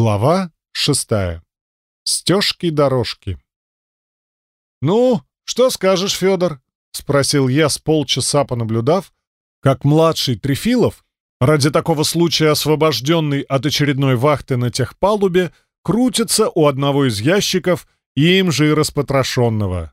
Глава шестая. Стежки-дорожки. «Ну, что скажешь, Федор?» — спросил я с полчаса понаблюдав, как младший Трефилов, ради такого случая освобожденный от очередной вахты на техпалубе, крутится у одного из ящиков, им же и распотрошенного.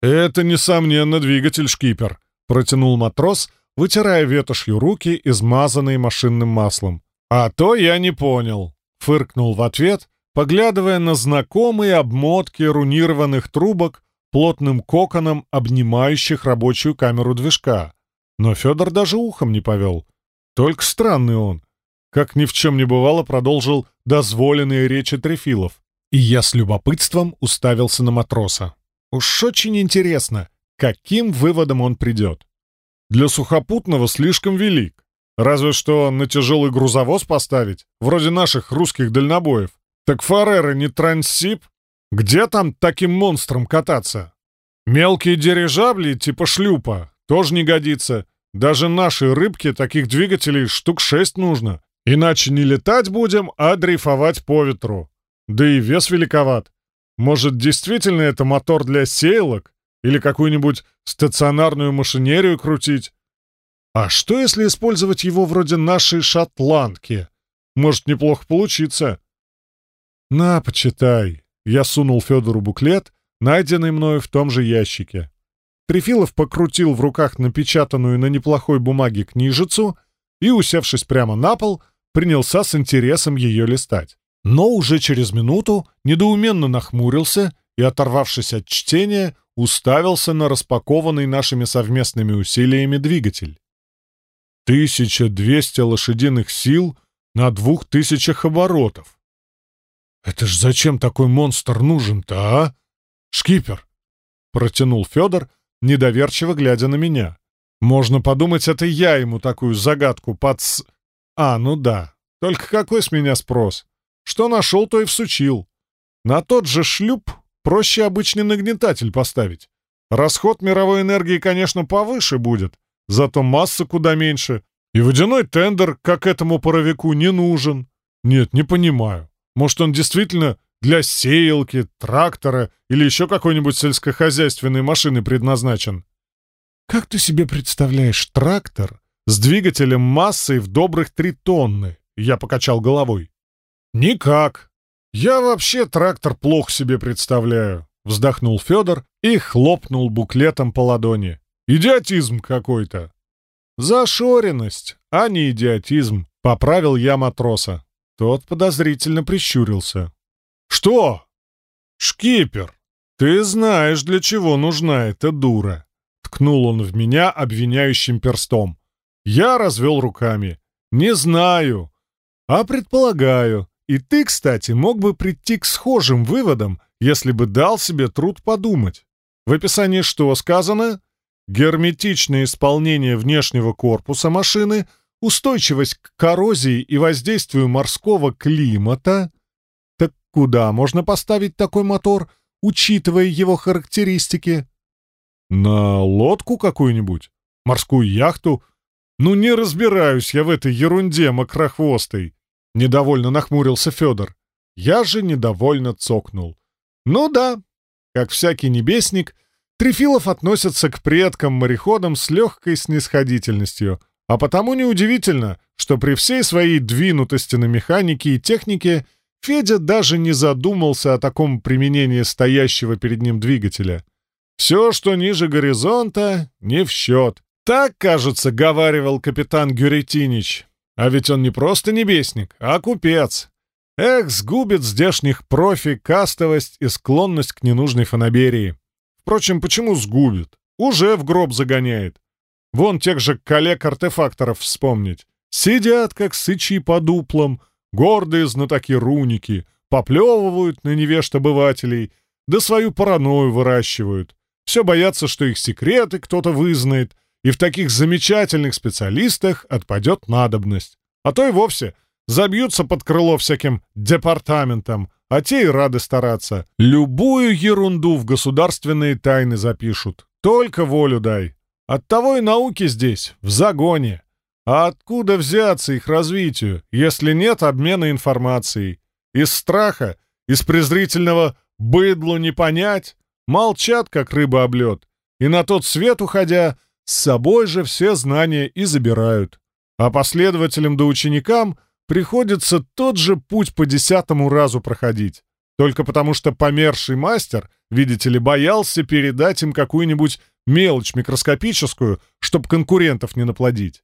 «Это, несомненно, двигатель шкипер», — протянул матрос, вытирая ветошью руки, измазанные машинным маслом. «А то я не понял». Фыркнул в ответ, поглядывая на знакомые обмотки рунированных трубок, плотным коконом обнимающих рабочую камеру движка. Но Федор даже ухом не повел. Только странный он. Как ни в чем не бывало, продолжил дозволенные речи Трефилов. И я с любопытством уставился на матроса. Уж очень интересно, каким выводом он придет. Для сухопутного слишком велик. Разве что на тяжелый грузовоз поставить, вроде наших русских дальнобоев. Так Фареры не Транссип? Где там таким монстром кататься? Мелкие дирижабли типа шлюпа тоже не годится. Даже нашей рыбке таких двигателей штук шесть нужно. Иначе не летать будем, а дрейфовать по ветру. Да и вес великоват. Может, действительно это мотор для сеялок? Или какую-нибудь стационарную машинерию крутить? А что, если использовать его вроде нашей шотландки? Может, неплохо получиться. На, почитай. Я сунул Федору буклет, найденный мною в том же ящике. Трефилов покрутил в руках напечатанную на неплохой бумаге книжицу и, усевшись прямо на пол, принялся с интересом ее листать. Но уже через минуту недоуменно нахмурился и, оторвавшись от чтения, уставился на распакованный нашими совместными усилиями двигатель. 1200 лошадиных сил на двух тысячах оборотов. Это ж зачем такой монстр нужен-то, а? Шкипер, протянул Федор, недоверчиво глядя на меня. Можно подумать, это я ему такую загадку подс... А, ну да. Только какой с меня спрос? Что нашел, то и всучил. На тот же шлюп проще обычный нагнетатель поставить. Расход мировой энергии, конечно, повыше будет, Зато масса куда меньше. И водяной тендер, как этому паровику, не нужен. Нет, не понимаю. Может, он действительно для сеялки, трактора или еще какой-нибудь сельскохозяйственной машины предназначен? Как ты себе представляешь трактор с двигателем массой в добрых три тонны? Я покачал головой. Никак. Я вообще трактор плохо себе представляю. Вздохнул Федор и хлопнул буклетом по ладони. Идиотизм какой-то. Зашоренность, а не идиотизм, поправил я матроса. Тот подозрительно прищурился. Что? Шкипер, ты знаешь, для чего нужна эта дура. Ткнул он в меня обвиняющим перстом. Я развел руками. Не знаю, а предполагаю. И ты, кстати, мог бы прийти к схожим выводам, если бы дал себе труд подумать. В описании что сказано? Герметичное исполнение внешнего корпуса машины, устойчивость к коррозии и воздействию морского климата. Так куда можно поставить такой мотор, учитывая его характеристики? На лодку какую-нибудь? Морскую яхту? Ну не разбираюсь я в этой ерунде мокрохвостой. Недовольно нахмурился Федор. Я же недовольно цокнул. Ну да, как всякий небесник — Трифилов относится к предкам-мореходам с легкой снисходительностью, а потому неудивительно, что при всей своей двинутости на механике и технике Федя даже не задумался о таком применении стоящего перед ним двигателя. Все, что ниже горизонта, не в счет. Так, кажется, говаривал капитан Гюретинич. А ведь он не просто небесник, а купец. Эх, сгубит здешних профи кастовость и склонность к ненужной фанаберии. Впрочем, почему сгубит? Уже в гроб загоняет. Вон тех же коллег-артефакторов вспомнить. Сидят, как сычи по дуплам, гордые знатоки руники, поплевывают на невежд обывателей, да свою паранойю выращивают. Все боятся, что их секреты кто-то вызнает, и в таких замечательных специалистах отпадет надобность. А то и вовсе забьются под крыло всяким департаментам, а те и рады стараться. Любую ерунду в государственные тайны запишут. Только волю дай. Оттого и науки здесь, в загоне. А откуда взяться их развитию, если нет обмена информацией? Из страха, из презрительного «быдлу не понять» молчат, как рыба об лед, и на тот свет уходя, с собой же все знания и забирают. А последователям да ученикам приходится тот же путь по десятому разу проходить. Только потому что померший мастер, видите ли, боялся передать им какую-нибудь мелочь микроскопическую, чтобы конкурентов не наплодить.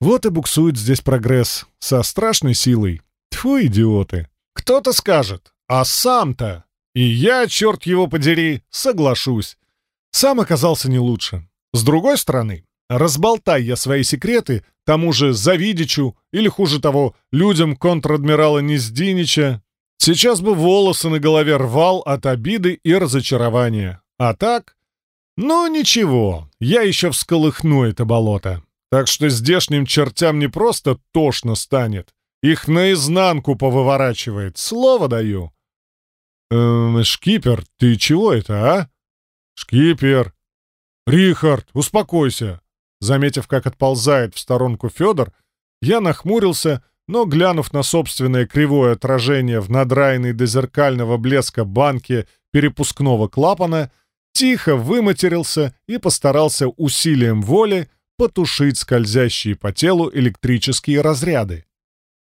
Вот и буксует здесь прогресс со страшной силой. Тьфу, идиоты. Кто-то скажет, а сам-то... И я, черт его подери, соглашусь. Сам оказался не лучше. С другой стороны, разболтай я свои секреты тому же Завидичу или, хуже того, людям контр-адмирала Нездинича, сейчас бы волосы на голове рвал от обиды и разочарования. А так... Ну, ничего, я еще всколыхну это болото. Так что здешним чертям не просто тошно станет, их наизнанку повыворачивает, слово даю. «Эм, шкипер, ты чего это, а?» «Шкипер!» «Рихард, успокойся!» Заметив, как отползает в сторонку Федор, я нахмурился, но, глянув на собственное кривое отражение в надраенной до зеркального блеска банке перепускного клапана, тихо выматерился и постарался усилием воли потушить скользящие по телу электрические разряды.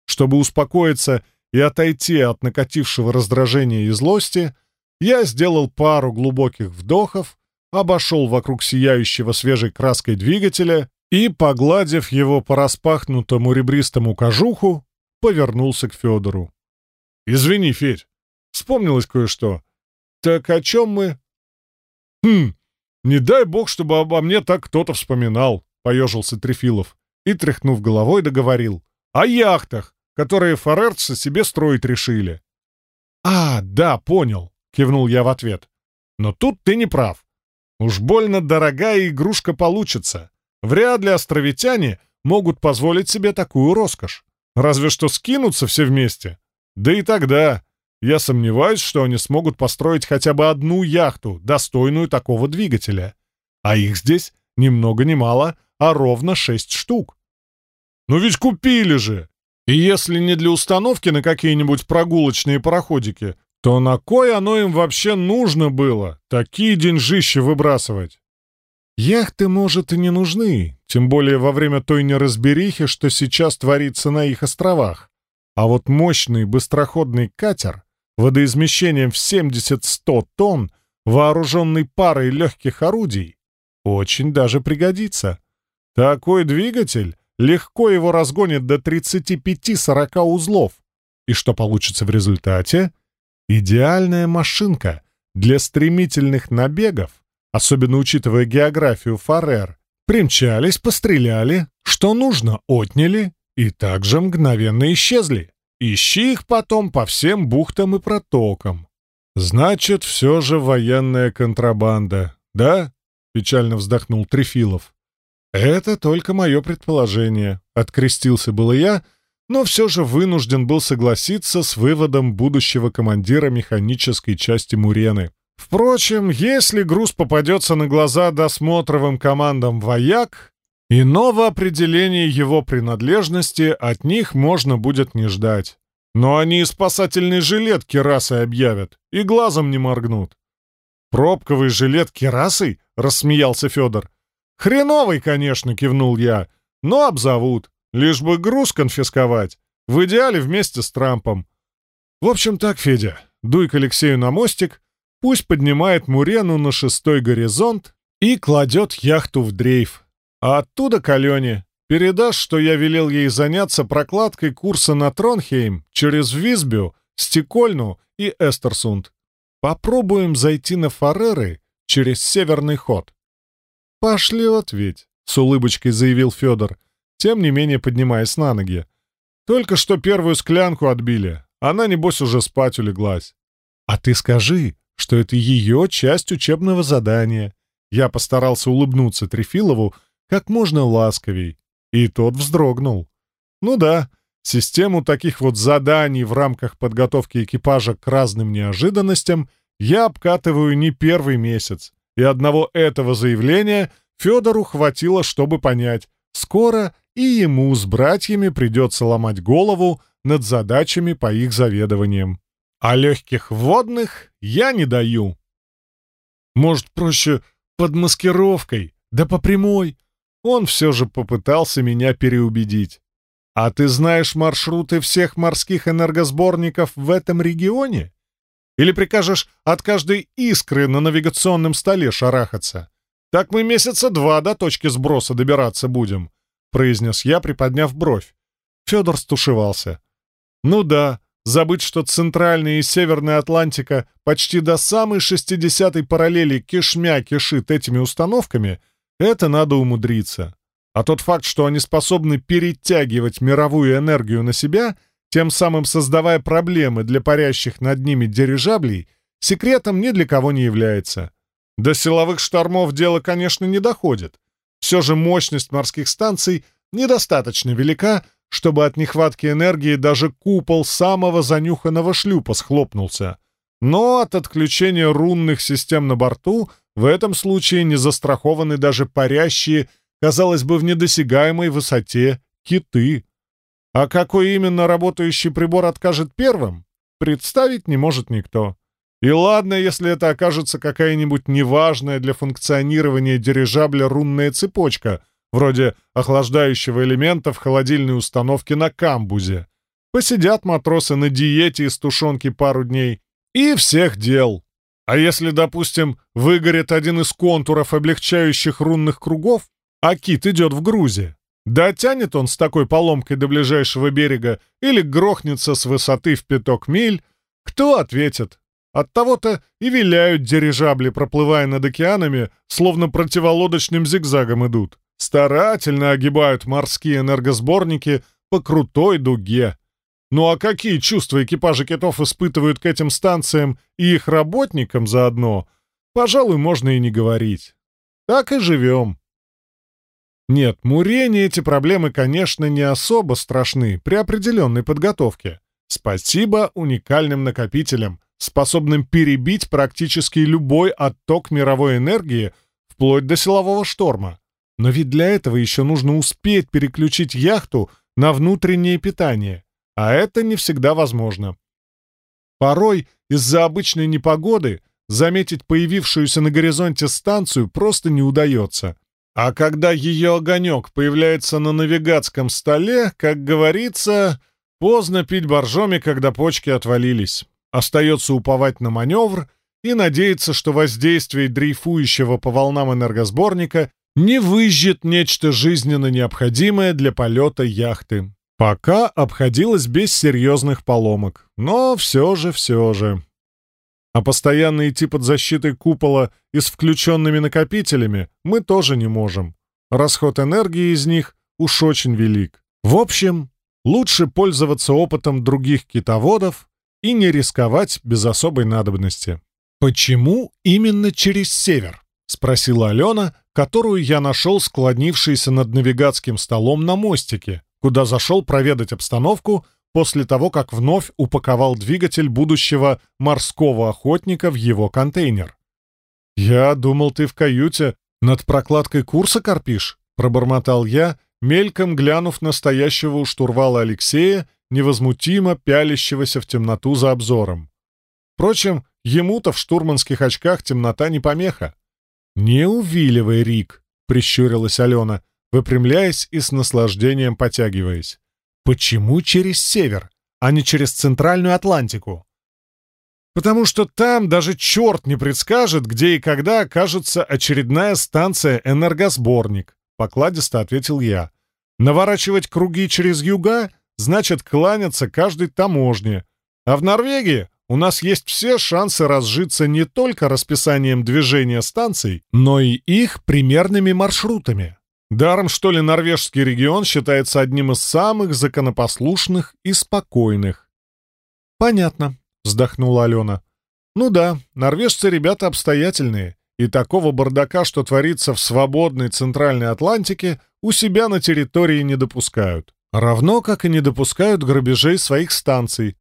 Чтобы успокоиться и отойти от накатившего раздражения и злости, я сделал пару глубоких вдохов, обошел вокруг сияющего свежей краской двигателя и, погладив его по распахнутому ребристому кожуху, повернулся к Федору. «Извини, Федь, вспомнилось кое-что. Так о чем мы?» «Хм, не дай бог, чтобы обо мне так кто-то вспоминал», — поежился Трефилов и, тряхнув головой, договорил. «О яхтах, которые фарерцы себе строить решили». «А, да, понял», — кивнул я в ответ. «Но тут ты не прав. Уж больно дорогая игрушка получится. Вряд ли островитяне могут позволить себе такую роскошь. Разве что скинутся все вместе. Да и тогда я сомневаюсь, что они смогут построить хотя бы одну яхту, достойную такого двигателя. А их здесь ни много ни мало, а ровно шесть штук. Ну ведь купили же! И если не для установки на какие-нибудь прогулочные пароходики, то на кой оно им вообще нужно было такие деньжища выбрасывать? Яхты, может, и не нужны, тем более во время той неразберихи, что сейчас творится на их островах. А вот мощный быстроходный катер, водоизмещением в 70-100 тонн, вооруженный парой легких орудий, очень даже пригодится. Такой двигатель легко его разгонит до 35-40 узлов. И что получится в результате? Идеальная машинка для стремительных набегов, особенно учитывая географию Фарер. Примчались, постреляли, что нужно, отняли и также мгновенно исчезли. Ищи их потом по всем бухтам и протокам. Значит, все же военная контрабанда, да? Печально вздохнул Трефилов. Это только мое предположение. Открестился было я, но все же вынужден был согласиться с выводом будущего командира механической части Мурены. Впрочем, если груз попадется на глаза досмотровым командам вояк, иного определения его принадлежности от них можно будет не ждать. Но они спасательный жилет керасой объявят, и глазом не моргнут. «Пробковый жилет керасой?» — рассмеялся Федор. «Хреновый, конечно», — кивнул я, — «но обзовут. Лишь бы груз конфисковать. В идеале вместе с Трампом. В общем так, Федя, дуй к Алексею на мостик, пусть поднимает Мурену на шестой горизонт и кладет яхту в дрейф. А оттуда к Алене. Передашь, что я велел ей заняться прокладкой курса на Тронхейм через Висбю, Стекольну и Эстерсунд. Попробуем зайти на Фареры через северный ход. «Пошлет ведь», — с улыбочкой заявил Федор тем не менее поднимаясь на ноги. «Только что первую склянку отбили. Она, небось, уже спать улеглась». «А ты скажи, что это ее часть учебного задания». Я постарался улыбнуться Трефилову как можно ласковей, и тот вздрогнул. «Ну да, систему таких вот заданий в рамках подготовки экипажа к разным неожиданностям я обкатываю не первый месяц, и одного этого заявления Федору хватило, чтобы понять, скоро и ему с братьями придется ломать голову над задачами по их заведованиям. А легких водных я не даю. Может, проще под маскировкой, да по прямой. Он все же попытался меня переубедить. А ты знаешь маршруты всех морских энергосборников в этом регионе? Или прикажешь от каждой искры на навигационном столе шарахаться? Так мы месяца два до точки сброса добираться будем, произнес я, приподняв бровь. Федор стушевался. Ну да, забыть, что центральная и северная Атлантика почти до самой шестидесятой параллели кишмя кишит этими установками, это надо умудриться. А тот факт, что они способны перетягивать мировую энергию на себя, тем самым создавая проблемы для парящих над ними дирижаблей, секретом ни для кого не является. До силовых штормов дело, конечно, не доходит. Все же мощность морских станций недостаточно велика, чтобы от нехватки энергии даже купол самого занюханного шлюпа схлопнулся. Но от отключения рунных систем на борту в этом случае не застрахованы даже парящие, казалось бы, в недосягаемой высоте киты. А какой именно работающий прибор откажет первым, представить не может никто. И ладно, если это окажется какая-нибудь неважная для функционирования дирижабля рунная цепочка, вроде охлаждающего элемента в холодильной установке на камбузе. Посидят матросы на диете из тушенки пару дней, и всех дел. А если, допустим, выгорит один из контуров облегчающих рунных кругов, а кит идет в грузе, дотянет он с такой поломкой до ближайшего берега или грохнется с высоты в пяток миль, кто ответит? От того-то и виляют дирижабли, проплывая над океанами, словно противолодочным зигзагом идут. Старательно огибают морские энергосборники по крутой дуге. Ну а какие чувства экипажи китов испытывают к этим станциям и их работникам заодно, пожалуй, можно и не говорить. Так и живем. Нет, Мурене эти проблемы, конечно, не особо страшны при определенной подготовке. Спасибо уникальным накопителям, способным перебить практически любой отток мировой энергии вплоть до силового шторма. Но ведь для этого еще нужно успеть переключить яхту на внутреннее питание, а это не всегда возможно. Порой из-за обычной непогоды заметить появившуюся на горизонте станцию просто не удается. А когда ее огонек появляется на навигатском столе, как говорится, поздно пить боржоми, когда почки отвалились. Остается уповать на маневр и надеяться, что воздействие дрейфующего по волнам энергосборника не выжжет нечто жизненно необходимое для полета яхты. Пока обходилось без серьезных поломок, но все же, все же. А постоянно идти под защитой купола и с включенными накопителями мы тоже не можем. Расход энергии из них уж очень велик. В общем, лучше пользоваться опытом других китоводов и не рисковать без особой надобности. «Почему именно через север?» — спросила Алена, которую я нашел склонившейся над навигатским столом на мостике, куда зашел проведать обстановку после того, как вновь упаковал двигатель будущего морского охотника в его контейнер. «Я думал, ты в каюте над прокладкой курса корпишь», — пробормотал я, мельком глянув на стоящего у штурвала Алексея невозмутимо пялящегося в темноту за обзором. Впрочем, ему-то в штурманских очках темнота не помеха. «Не увиливай, Рик!» — прищурилась Алена, выпрямляясь и с наслаждением потягиваясь. «Почему через север, а не через Центральную Атлантику?» «Потому что там даже черт не предскажет, где и когда окажется очередная станция «Энергосборник», — покладисто ответил я. «Наворачивать круги через юга значит кланяться каждой таможне. А в Норвегии у нас есть все шансы разжиться не только расписанием движения станций, но и их примерными маршрутами. Даром, что ли, норвежский регион считается одним из самых законопослушных и спокойных. «Понятно», — вздохнула Алена. «Ну да, норвежцы ребята обстоятельные, и такого бардака, что творится в свободной Центральной Атлантике, у себя на территории не допускают. Равно как и не допускают грабежей своих станций.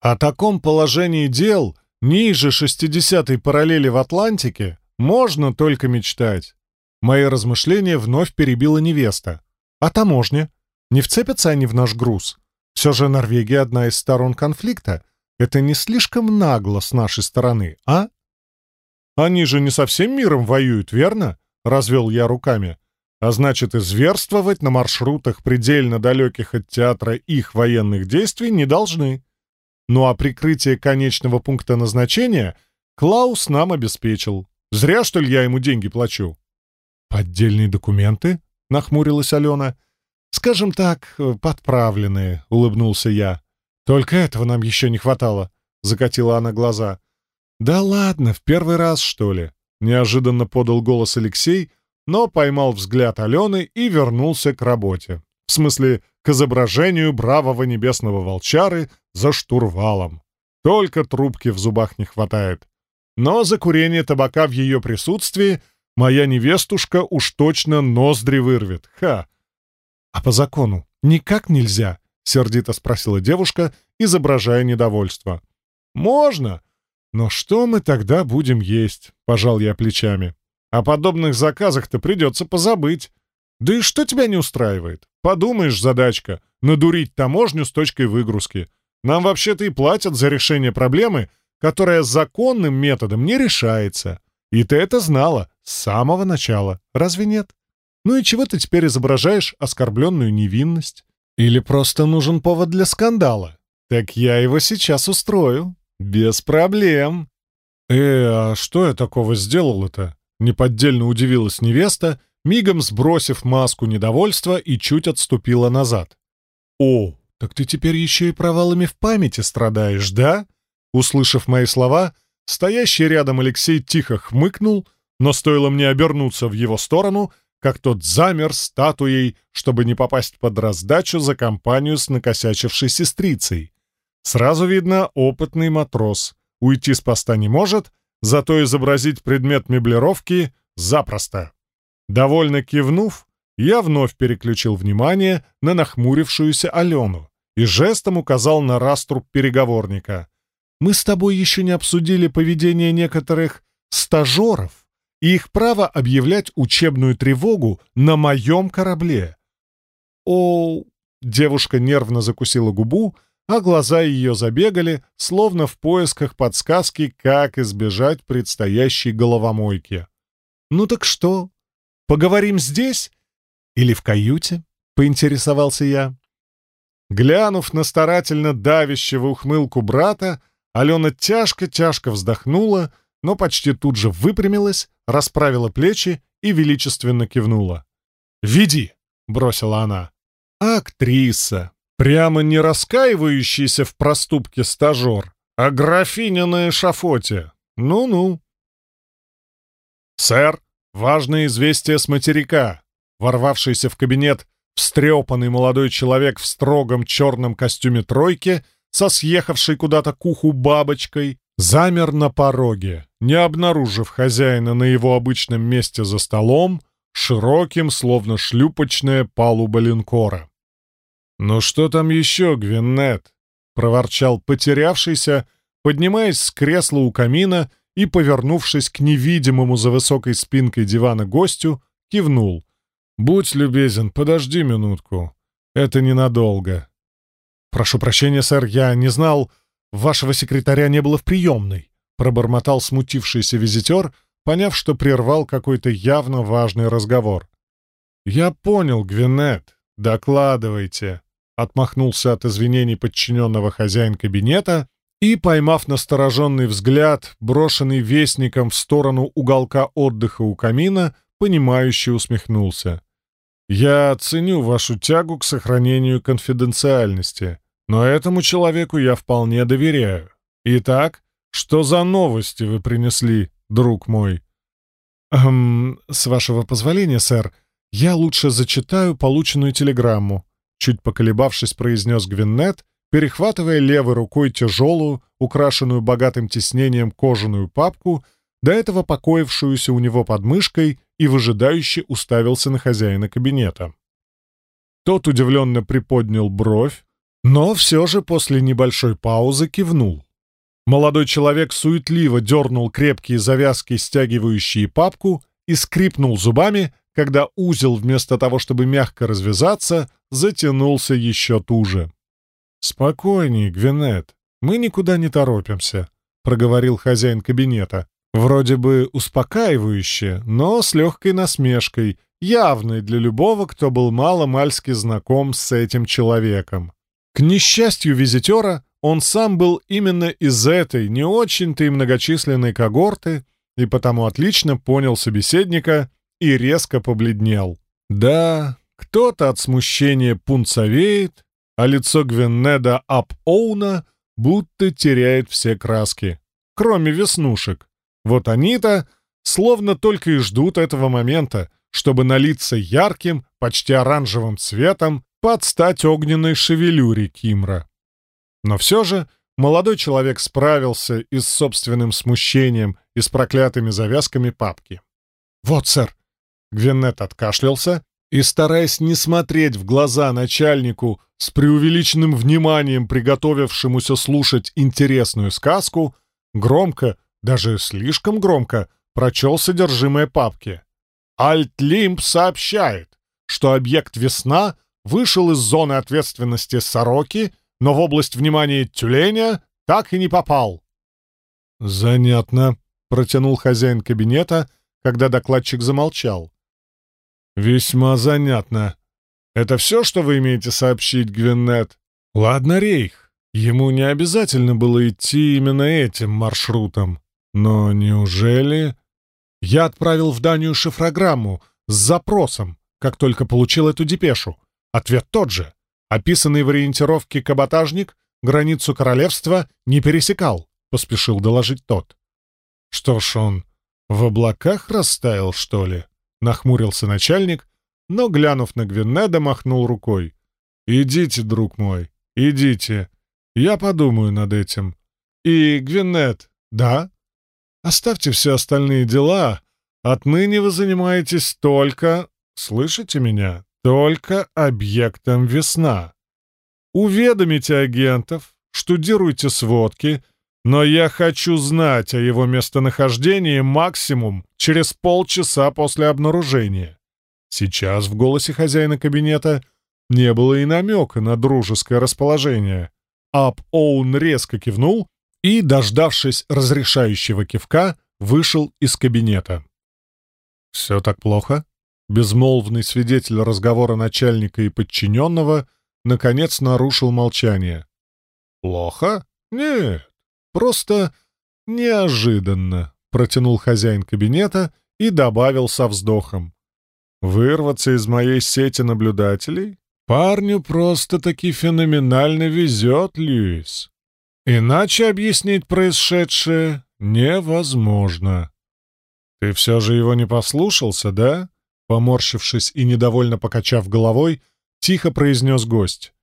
О таком положении дел ниже 60-й параллели в Атлантике можно только мечтать. Мои размышления вновь перебила невеста. А таможня? Не вцепятся они в наш груз? Все же Норвегия одна из сторон конфликта. Это не слишком нагло с нашей стороны, а? Они же не со всем миром воюют, верно? Развел я руками. А значит, изверствовать на маршрутах, предельно далеких от театра их военных действий, не должны. Ну а прикрытие конечного пункта назначения Клаус нам обеспечил. Зря, что ли, я ему деньги плачу. «Поддельные документы?» — нахмурилась Алена. «Скажем так, подправленные», — улыбнулся я. «Только этого нам еще не хватало», — закатила она глаза. «Да ладно, в первый раз, что ли?» — неожиданно подал голос Алексей, но поймал взгляд Алены и вернулся к работе. В смысле, к изображению бравого небесного волчары за штурвалом. Только трубки в зубах не хватает. Но за курение табака в ее присутствии моя невестушка уж точно ноздри вырвет. Ха! А по закону никак нельзя? — сердито спросила девушка, изображая недовольство. «Можно, но что мы тогда будем есть?» — пожал я плечами. «О подобных заказах-то придется позабыть. Да и что тебя не устраивает? Подумаешь, задачка, надурить таможню с точкой выгрузки. Нам вообще-то и платят за решение проблемы, которая законным методом не решается. И ты это знала с самого начала, разве нет? Ну и чего ты теперь изображаешь оскорбленную невинность? Или просто нужен повод для скандала? Так я его сейчас устрою. Без проблем. Э, а что я такого сделал-то? Неподдельно удивилась невеста, мигом сбросив маску недовольства и чуть отступила назад. «О, так ты теперь еще и провалами в памяти страдаешь, да?» Услышав мои слова, стоящий рядом Алексей тихо хмыкнул, но стоило мне обернуться в его сторону, как тот замер статуей, чтобы не попасть под раздачу за компанию с накосячившей сестрицей. Сразу видно, опытный матрос. Уйти с поста не может, зато изобразить предмет меблировки запросто. Довольно кивнув, я вновь переключил внимание на нахмурившуюся Алену и жестом указал на раструб переговорника. «Мы с тобой еще не обсудили поведение некоторых стажеров и их право объявлять учебную тревогу на моем корабле». «О...» — девушка нервно закусила губу, а глаза ее забегали, словно в поисках подсказки, как избежать предстоящей головомойки. «Ну так что, Поговорим здесь или в каюте?» — поинтересовался я. Глянув на старательно давящего ухмылку брата, Алена тяжко-тяжко вздохнула, но почти тут же выпрямилась, расправила плечи и величественно кивнула. «Веди!» — бросила она. «Актриса! Прямо не раскаивающийся в проступке стажер, а графиня на эшафоте. Ну-ну!» «Сэр!» Важное известие с материка. Ворвавшийся в кабинет встрепанный молодой человек в строгом черном костюме тройки со съехавшей куда-то к уху бабочкой замер на пороге, не обнаружив хозяина на его обычном месте за столом, широким, словно шлюпочная палуба линкора. «Ну что там еще, Гвиннет?» — проворчал потерявшийся, поднимаясь с кресла у камина — и, повернувшись к невидимому за высокой спинкой дивана гостю, кивнул. «Будь любезен, подожди минутку. Это ненадолго». «Прошу прощения, сэр, я не знал. Вашего секретаря не было в приемной», — пробормотал смутившийся визитер, поняв, что прервал какой-то явно важный разговор. «Я понял, Гвинет. Докладывайте», — отмахнулся от извинений подчиненного хозяин кабинета и, поймав настороженный взгляд, брошенный вестником в сторону уголка отдыха у камина, понимающе усмехнулся. «Я ценю вашу тягу к сохранению конфиденциальности, но этому человеку я вполне доверяю. Итак, что за новости вы принесли, друг мой?» «Эм, с вашего позволения, сэр, я лучше зачитаю полученную телеграмму», чуть поколебавшись, произнес Гвиннет перехватывая левой рукой тяжелую, украшенную богатым тиснением кожаную папку, до этого покоившуюся у него под мышкой и выжидающе уставился на хозяина кабинета. Тот удивленно приподнял бровь, но все же после небольшой паузы кивнул. Молодой человек суетливо дернул крепкие завязки, стягивающие папку, и скрипнул зубами, когда узел, вместо того, чтобы мягко развязаться, затянулся еще туже. «Спокойней, Гвинет, мы никуда не торопимся», — проговорил хозяин кабинета. Вроде бы успокаивающе, но с легкой насмешкой, явной для любого, кто был мало-мальски знаком с этим человеком. К несчастью визитера, он сам был именно из этой не очень-то и многочисленной когорты, и потому отлично понял собеседника и резко побледнел. Да, кто-то от смущения пунцовеет, а лицо Гвеннеда Ап-Оуна будто теряет все краски, кроме веснушек. Вот они-то словно только и ждут этого момента, чтобы налиться ярким, почти оранжевым цветом под стать огненной шевелюре Кимра. Но все же молодой человек справился и с собственным смущением, и с проклятыми завязками папки. «Вот, сэр!» Гвинет откашлялся и, стараясь не смотреть в глаза начальнику с преувеличенным вниманием, приготовившемуся слушать интересную сказку, громко, даже слишком громко, прочел содержимое папки. Альтлимп сообщает, что объект «Весна» вышел из зоны ответственности сороки, но в область внимания тюленя так и не попал. «Занятно», — протянул хозяин кабинета, когда докладчик замолчал. «Весьма занятно. Это все, что вы имеете сообщить, Гвинет? Ладно, Рейх, ему не обязательно было идти именно этим маршрутом. Но неужели... Я отправил в Данию шифрограмму с запросом, как только получил эту депешу. Ответ тот же. Описанный в ориентировке каботажник границу королевства не пересекал, поспешил доложить тот. Что ж он, в облаках растаял, что ли? Нахмурился начальник, но, глянув на Гвинеда, махнул рукой. «Идите, друг мой, идите. Я подумаю над этим. И, Гвинет, да, Оставьте все остальные дела. Отныне вы занимаетесь только... Слышите меня? Только объектом весна. Уведомите агентов, штудируйте сводки, но я хочу знать о его местонахождении максимум через полчаса после обнаружения. Сейчас в голосе хозяина кабинета не было и намека на дружеское расположение. Ап-Оун резко кивнул и, дождавшись разрешающего кивка, вышел из кабинета. «Все так плохо?» Безмолвный свидетель разговора начальника и подчиненного наконец нарушил молчание. «Плохо? Нет, просто неожиданно», — протянул хозяин кабинета и добавил со вздохом. «Вырваться из моей сети наблюдателей? Парню просто-таки феноменально везет, Льюис. Иначе объяснить происшедшее невозможно. Ты все же его не послушался, да? Поморщившись и недовольно покачав головой, тихо произнес гость.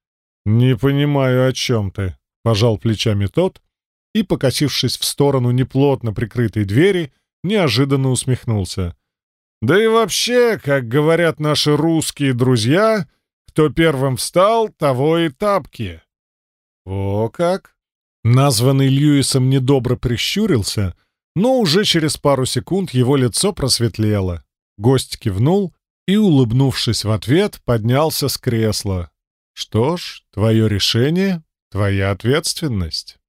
«Не понимаю, о чем ты», — пожал плечами тот и, покосившись в сторону неплотно прикрытой двери, неожиданно усмехнулся. «Да и вообще, как говорят наши русские друзья, кто первым встал, того и тапки». «О как!» Названный Льюисом недобро прищурился, но уже через пару секунд его лицо просветлело. Гость кивнул и, улыбнувшись в ответ, поднялся с кресла. «Что ж, твое решение — твоя ответственность».